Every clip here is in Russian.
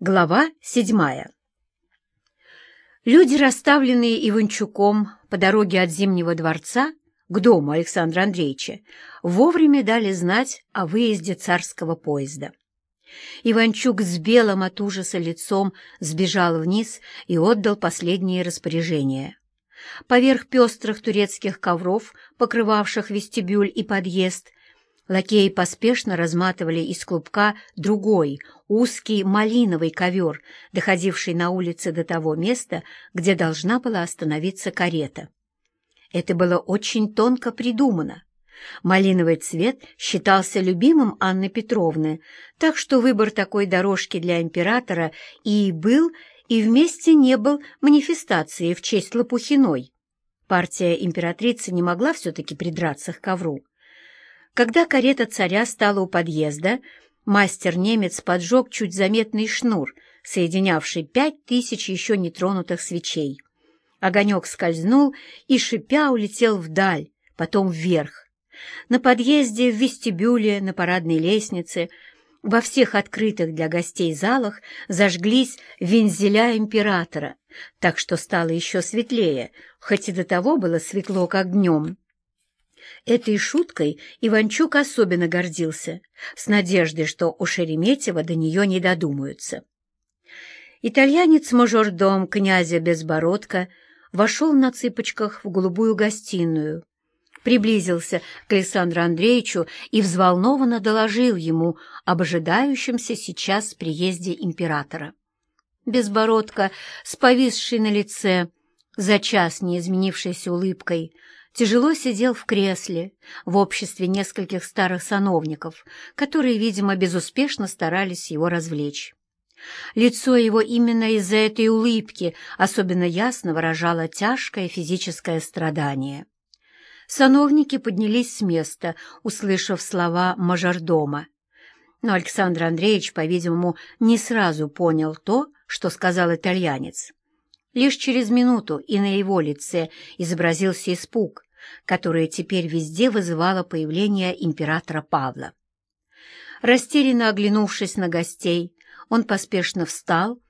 Глава седьмая Люди, расставленные Иванчуком по дороге от Зимнего дворца к дому Александра Андреевича, вовремя дали знать о выезде царского поезда. Иванчук с белым от ужаса лицом сбежал вниз и отдал последние распоряжения. Поверх пестрых турецких ковров, покрывавших вестибюль и подъезд, Лакеи поспешно разматывали из клубка другой, узкий малиновый ковер, доходивший на улице до того места, где должна была остановиться карета. Это было очень тонко придумано. Малиновый цвет считался любимым Анны Петровны, так что выбор такой дорожки для императора и был, и вместе не был манифестацией в честь Лопухиной. Партия императрицы не могла все-таки придраться к ковру. Когда карета царя стала у подъезда, мастер-немец поджег чуть заметный шнур, соединявший пять тысяч еще нетронутых свечей. Огонек скользнул и, шипя, улетел вдаль, потом вверх. На подъезде, в вестибюле, на парадной лестнице, во всех открытых для гостей залах зажглись вензеля императора, так что стало еще светлее, хоть и до того было светло, как днем. Этой шуткой Иванчук особенно гордился, с надеждой, что у Шереметьева до нее не додумаются. Итальянец-мажордом князя Безбородка вошел на цыпочках в голубую гостиную, приблизился к Александру Андреевичу и взволнованно доложил ему об ожидающемся сейчас приезде императора. Безбородка, с повисшей на лице, за час не изменившейся улыбкой, тяжело сидел в кресле в обществе нескольких старых сановников, которые, видимо, безуспешно старались его развлечь. Лицо его именно из-за этой улыбки особенно ясно выражало тяжкое физическое страдание. Сановники поднялись с места, услышав слова мажордома. Но Александр Андреевич, по-видимому, не сразу понял то, что сказал итальянец. Лишь через минуту и на его лице изобразился испуг, которое теперь везде вызывало появление императора Павла. Растерянно оглянувшись на гостей, он поспешно встал,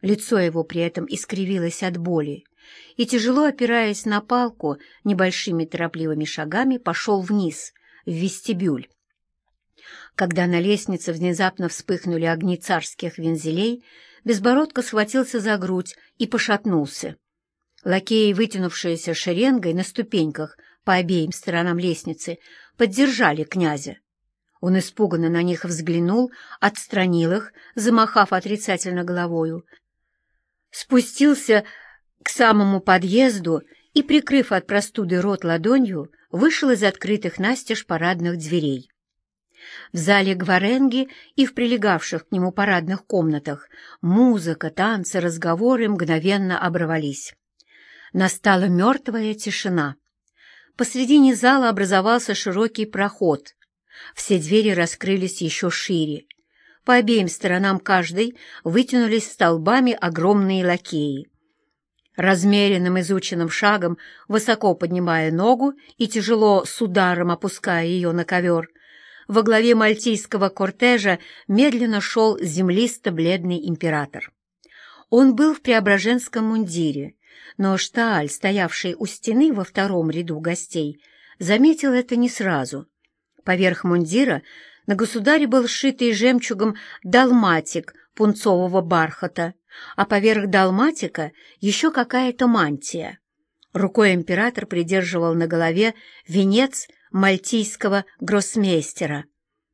лицо его при этом искривилось от боли, и, тяжело опираясь на палку, небольшими торопливыми шагами пошел вниз, в вестибюль. Когда на лестнице внезапно вспыхнули огни царских вензелей, Безбородко схватился за грудь и пошатнулся. Лакеи, вытянувшиеся шеренгой на ступеньках по обеим сторонам лестницы, поддержали князя. Он испуганно на них взглянул, отстранил их, замахав отрицательно головою, спустился к самому подъезду и, прикрыв от простуды рот ладонью, вышел из открытых настежь парадных дверей. В зале Гваренги и в прилегавших к нему парадных комнатах музыка, танцы, разговоры мгновенно оборвались. Настала мертвая тишина. Посредине зала образовался широкий проход. Все двери раскрылись еще шире. По обеим сторонам каждой вытянулись столбами огромные лакеи. Размеренным изученным шагом, высоко поднимая ногу и тяжело с ударом опуская ее на ковер, во главе мальтийского кортежа медленно шел землисто-бледный император. Он был в преображенском мундире, но Штааль, стоявший у стены во втором ряду гостей, заметил это не сразу. Поверх мундира на государе был сшитый жемчугом далматик пунцового бархата, а поверх далматика еще какая-то мантия. Рукой император придерживал на голове венец мальтийского гроссмейстера.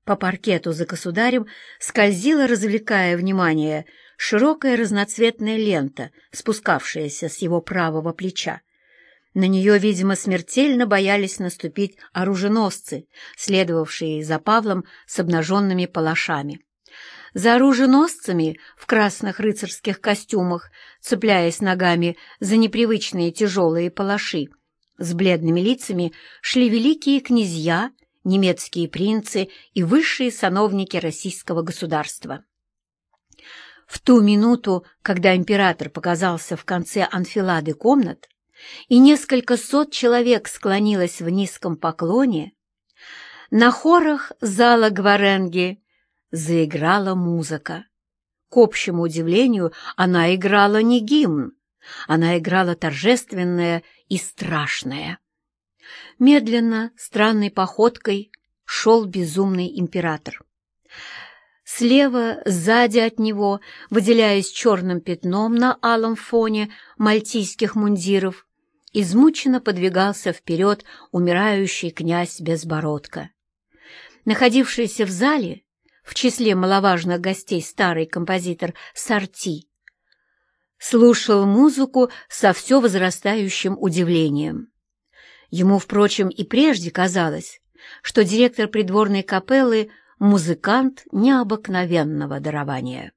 По паркету за государем скользила, развлекая внимание, широкая разноцветная лента, спускавшаяся с его правого плеча. На нее, видимо, смертельно боялись наступить оруженосцы, следовавшие за Павлом с обнаженными палашами. За оруженосцами в красных рыцарских костюмах, цепляясь ногами за непривычные тяжелые палаши, с бледными лицами шли великие князья, немецкие принцы и высшие сановники российского государства. В ту минуту, когда император показался в конце анфилады комнат, и несколько сот человек склонилось в низком поклоне, на хорах зала Гваренги заиграла музыка. К общему удивлению, она играла не гимн, она играла торжественное и страшное. Медленно, странной походкой шел безумный император. Слева, сзади от него, выделяясь черным пятном на алом фоне мальтийских мундиров, измученно подвигался вперед умирающий князь Безбородко. Находившийся в зале, в числе маловажных гостей старый композитор Сарти, слушал музыку со все возрастающим удивлением. Ему, впрочем, и прежде казалось, что директор придворной капеллы — музыкант необыкновенного дарования.